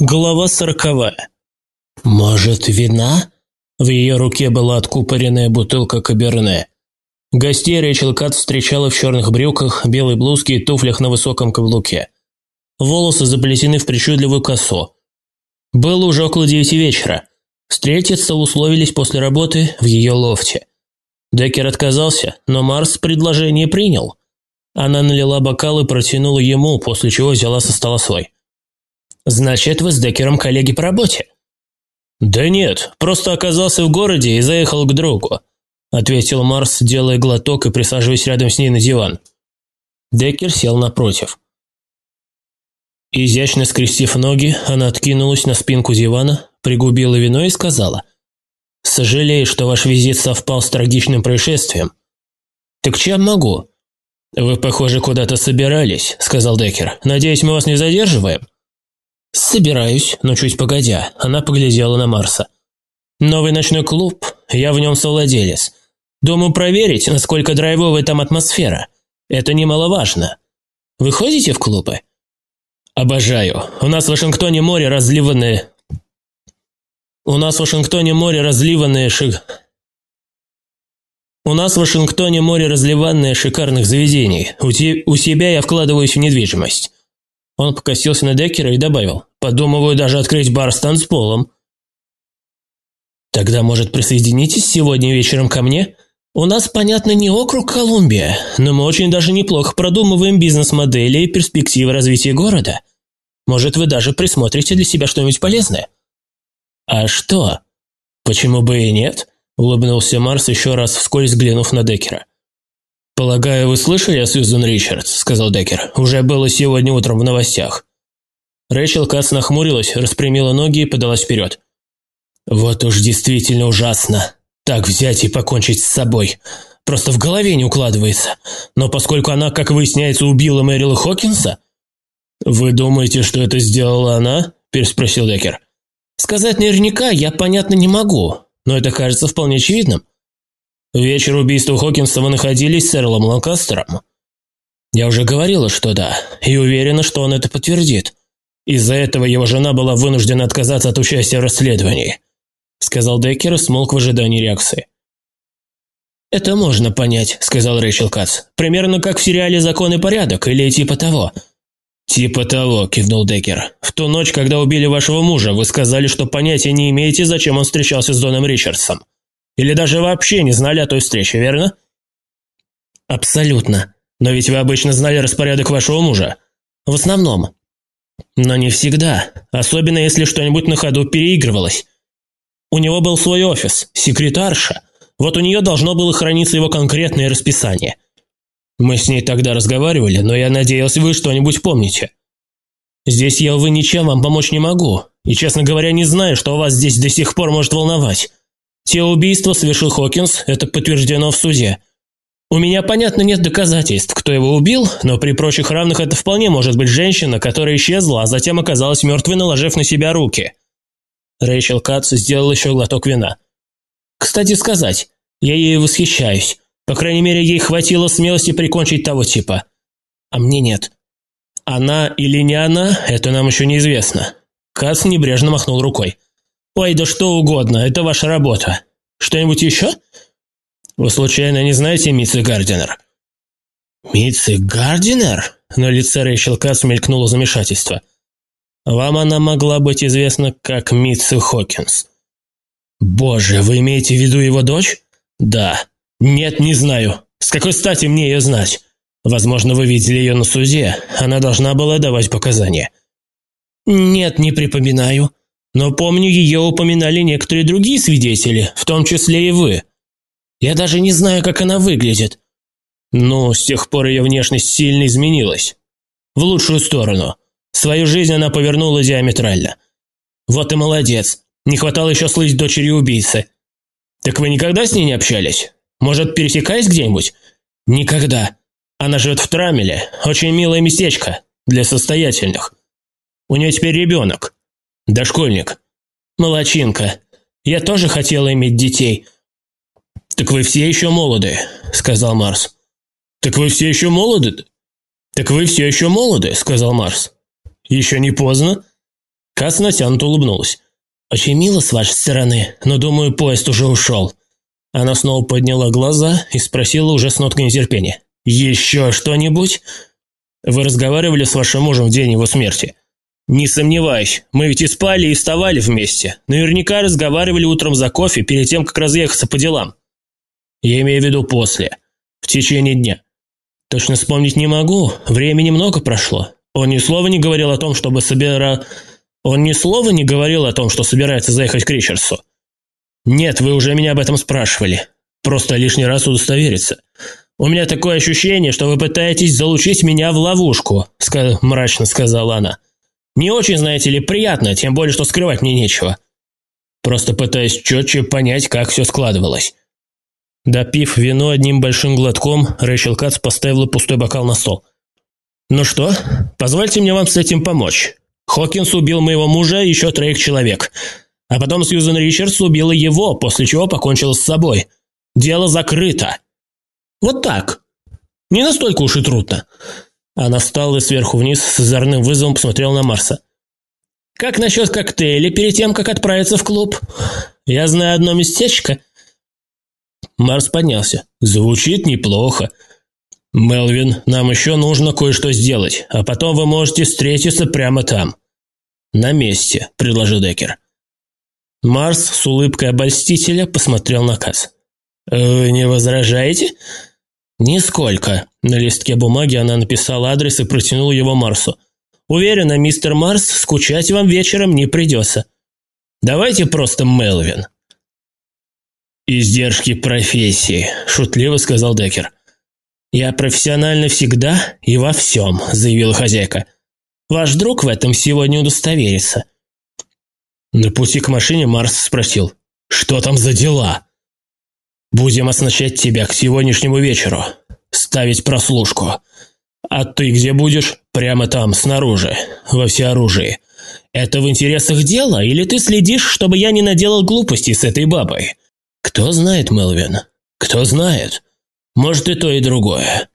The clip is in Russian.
Глава сороковая. «Может, вина?» В ее руке была откупоренная бутылка каберне. Гостей Рэйчел Кат встречала в черных брюках, белой блузке и туфлях на высоком каблуке. Волосы заплетены в причудливую косу. Было уже около девяти вечера. Встретиться условились после работы в ее лофте. Деккер отказался, но Марс предложение принял. Она налила бокал и протянула ему, после чего взяла со стола свой. «Значит, вы с Деккером коллеги по работе?» «Да нет, просто оказался в городе и заехал к другу», ответил Марс, делая глоток и присаживаясь рядом с ней на диван. Деккер сел напротив. Изящно скрестив ноги, она откинулась на спинку дивана, пригубила вино и сказала «Сожалею, что ваш визит совпал с трагичным происшествием». «Так чем могу?» «Вы, похоже, куда-то собирались», – сказал Деккер. «Надеюсь, мы вас не задерживаем?» «Собираюсь, но чуть погодя». Она поглядела на Марса. «Новый ночной клуб, я в нем совладелец. Думаю проверить, насколько драйвовая там атмосфера. Это немаловажно. Вы ходите в клубы?» «Обожаю. У нас в Вашингтоне море разливанное...» «У нас в Вашингтоне море разливанное шик...» «У нас в Вашингтоне море разливанное шикарных заведений. У, те... у себя я вкладываюсь в недвижимость. Он покосился на Деккера и добавил. «Подумываю даже открыть бар с танцполом». «Тогда, может, присоединитесь сегодня вечером ко мне? У нас, понятно, не округ Колумбия, но мы очень даже неплохо продумываем бизнес-модели и перспективы развития города. Может, вы даже присмотрите для себя что-нибудь полезное?» «А что? Почему бы и нет?» – улыбнулся Марс, еще раз вскользь взглянув на Деккера. «Полагаю, вы слышали о Сьюзен Ричардс?» – сказал Деккер. «Уже было сегодня утром в новостях». Рэйчел Кац нахмурилась, распрямила ноги и подалась вперед. «Вот уж действительно ужасно. Так взять и покончить с собой. Просто в голове не укладывается. Но поскольку она, как выясняется, убила Мэрила Хокинса...» «Вы думаете, что это сделала она?» – переспросил Деккер. «Сказать наверняка я, понятно, не могу, но это кажется вполне очевидным. Вечер убийства Хокинса вы находились с Эрлом Ланкастером? Я уже говорила, что да, и уверена, что он это подтвердит. Из-за этого его жена была вынуждена отказаться от участия в расследовании», сказал Деккер и смолк в ожидании реакции. «Это можно понять», – сказал Рэйчел Кац. «Примерно как в сериале «Закон и порядок» или типа того». «Типа того», – кивнул Деккер. «В ту ночь, когда убили вашего мужа, вы сказали, что понятия не имеете, зачем он встречался с Доном Ричардсом. Или даже вообще не знали о той встрече, верно? Абсолютно. Но ведь вы обычно знали распорядок вашего мужа. В основном. Но не всегда. Особенно если что-нибудь на ходу переигрывалось. У него был свой офис, секретарша. Вот у нее должно было храниться его конкретное расписание. Мы с ней тогда разговаривали, но я надеялся, вы что-нибудь помните. Здесь я, увы, ничем вам помочь не могу. И, честно говоря, не знаю, что вас здесь до сих пор может волновать. Те убийства совершил Хокинс, это подтверждено в суде. У меня, понятно, нет доказательств, кто его убил, но при прочих равных это вполне может быть женщина, которая исчезла, а затем оказалась мертвой, наложив на себя руки. Рэйчел Кац сделал еще глоток вина. Кстати сказать, я ей восхищаюсь. По крайней мере, ей хватило смелости прикончить того типа. А мне нет. Она или не она, это нам еще неизвестно. Кац небрежно махнул рукой. «Ой, да что угодно, это ваша работа. Что-нибудь еще?» «Вы случайно не знаете Митцы Гардинер?» «Митцы Гардинер?» На лице Рэйчел Кац мелькнуло замешательство. «Вам она могла быть известна как Митцы Хокинс». «Боже, вы имеете в виду его дочь?» «Да». «Нет, не знаю. С какой стати мне ее знать? Возможно, вы видели ее на суде. Она должна была давать показания». «Нет, не припоминаю», но помню, ее упоминали некоторые другие свидетели, в том числе и вы. Я даже не знаю, как она выглядит. Но с тех пор ее внешность сильно изменилась. В лучшую сторону. Свою жизнь она повернула диаметрально. Вот и молодец. Не хватало еще слыть дочерью убийцы. Так вы никогда с ней не общались? Может, пересекались где-нибудь? Никогда. Она живет в Трамеле. Очень милое местечко. Для состоятельных. У нее теперь ребенок. Дошкольник. Молочинка. Я тоже хотела иметь детей. Так вы все еще молоды, сказал Марс. Так вы все еще молоды? Так вы все еще молоды, сказал Марс. Еще не поздно? Касс натянуто улыбнулась. «Очень мило с вашей стороны, но, думаю, поезд уже ушел». Она снова подняла глаза и спросила уже с ноткой нетерпения. «Еще что-нибудь?» «Вы разговаривали с вашим мужем в день его смерти?» «Не сомневаюсь, мы ведь и спали, и вставали вместе. Наверняка разговаривали утром за кофе перед тем, как разъехаться по делам. Я имею в виду после, в течение дня. Точно вспомнить не могу, времени много прошло. Он ни слова не говорил о том, чтобы собира... Он ни слова не говорил о том, что собирается заехать к Ричардсу. Нет, вы уже меня об этом спрашивали. Просто лишний раз удостовериться. У меня такое ощущение, что вы пытаетесь залучить меня в ловушку, мрачно сказала она. Не очень, знаете ли, приятно, тем более, что скрывать мне нечего. Просто пытаюсь четче понять, как все складывалось. Допив вино одним большим глотком, Рэйчел Кац поставила пустой бокал на стол. «Ну что, позвольте мне вам с этим помочь. Хокинс убил моего мужа и еще троих человек. А потом Сьюзен Ричардс убила его, после чего покончила с собой. Дело закрыто. Вот так. Не настолько уж и трудно». Она встала сверху вниз с озорным вызовом посмотрела на Марса. «Как насчет коктейля перед тем, как отправиться в клуб? Я знаю одно местечко». Марс поднялся. «Звучит неплохо. Мелвин, нам еще нужно кое-что сделать, а потом вы можете встретиться прямо там». «На месте», – предложил Деккер. Марс с улыбкой обольстителя посмотрел на Касс. «Вы не возражаете?» «Нисколько». На листке бумаги она написала адрес и протянула его Марсу. «Уверена, мистер Марс, скучать вам вечером не придется. Давайте просто Мелвин». «Издержки профессии», – шутливо сказал Деккер. «Я профессионально всегда и во всем», – заявила хозяйка. «Ваш друг в этом сегодня удостоверится». На пути к машине Марс спросил, «Что там за дела?» «Будем оснащать тебя к сегодняшнему вечеру. Ставить прослушку. А ты где будешь? Прямо там, снаружи, во всеоружии. Это в интересах дела, или ты следишь, чтобы я не наделал глупостей с этой бабой?» «Кто знает, Мелвин? Кто знает? Может и то, и другое.